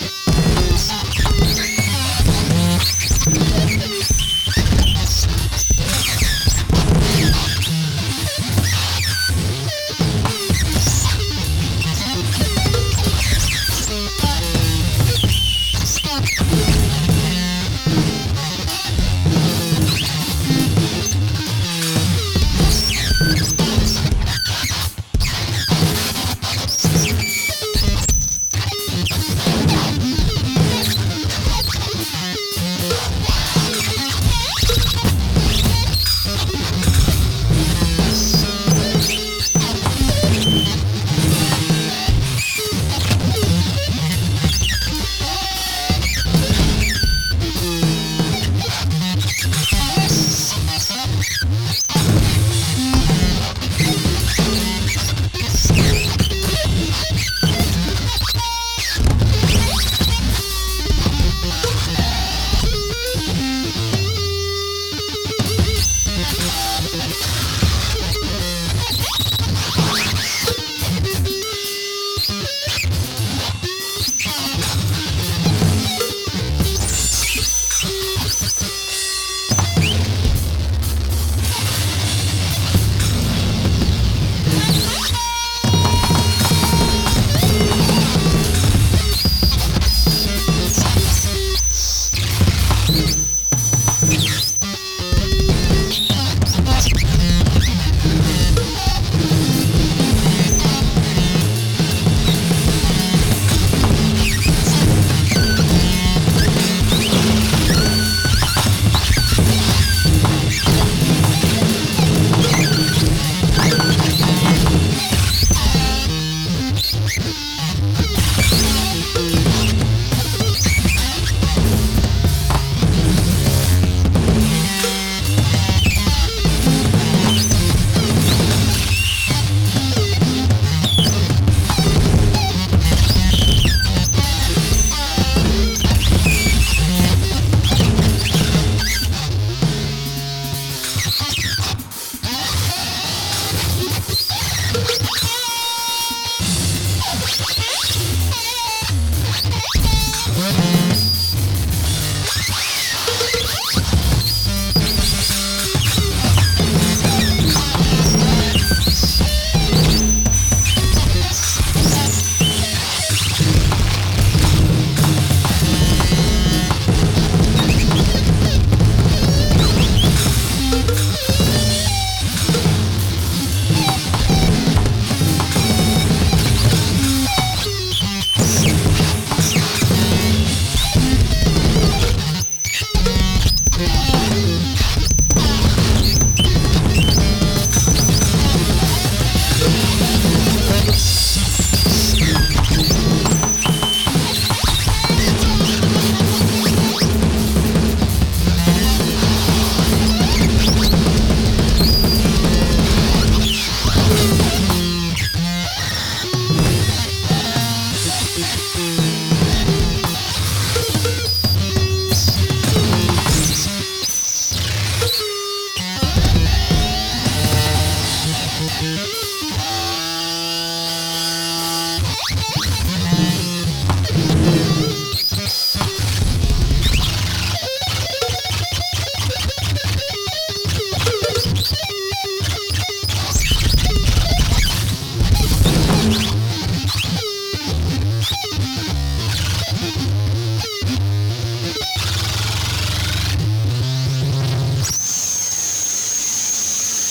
you